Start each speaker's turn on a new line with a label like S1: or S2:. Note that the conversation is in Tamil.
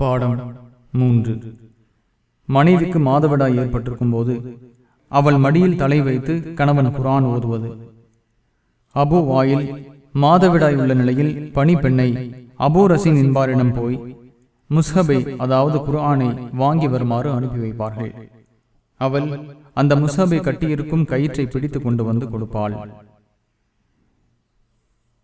S1: பாடம் மூன்று. மனைவிக்கு மாதவிடாய் ஏற்பட்டிருக்கும் போது அவள் மடியில் தலை வைத்து கணவன் குரான் ஓதுவது. அபு வாயில் மாதவிடாய் உள்ள நிலையில் பணிப்பெண்ணை அபு ரசின் என்பாரிடம் போய் முஸ்ஹபை அதாவது குரானை வாங்கி வருமாறு அனுப்பி வைப்பார்கள். அவள் அந்த முஸ்ஹபை கட்டியிருக்கும் கயிற்றை பிடித்து கொண்டு வந்து கொடுப்பாள்.